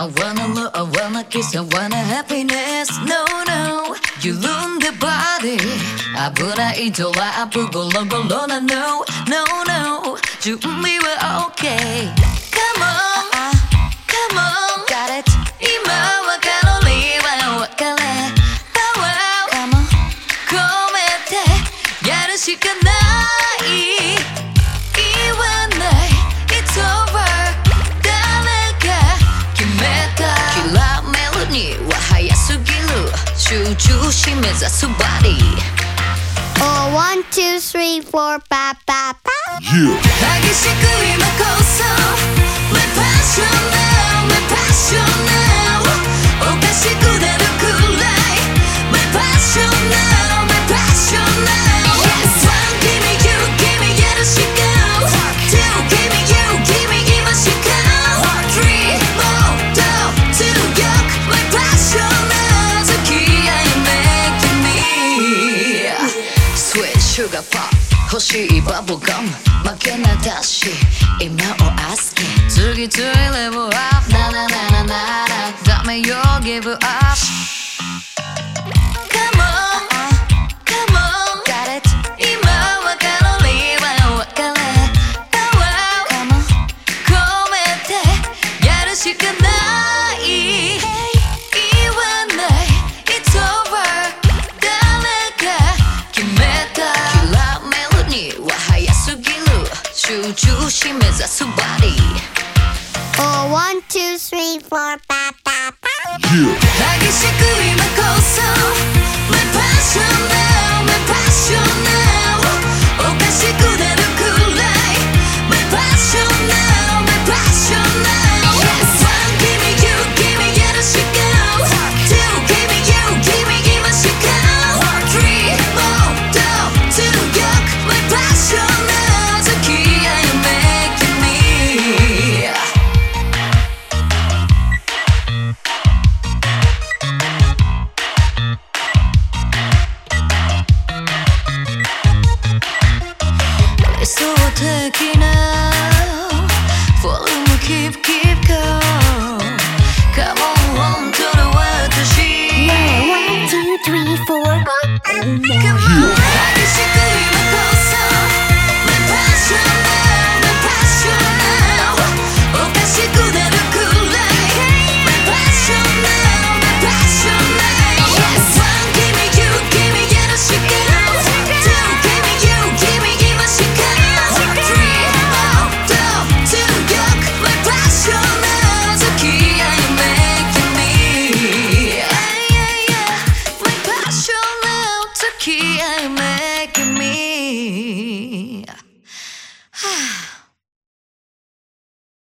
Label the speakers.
Speaker 1: I wanna love, I wanna kiss, I wanna happiness. No, no, you look the body. 아무나 이도와 아프고 롱걸로 난 no, no, no. 준비 were okay. Come on, come on. Got it. 이마와 Come on. 꿈에 集中し目指すバディ
Speaker 2: Oh, one, two, three, four, five, five, five.
Speaker 1: 激しく今こそ Sweet sugar pop 欲しいバブガム負けなだし今をアスキ次々レベルアップ。ななななななダメよ give up Come 集中し目指すバディ
Speaker 2: Oh, one, two, three, four, five, five, five.
Speaker 1: 激しく今こそ taking out keep, keep going Come on. Home to Come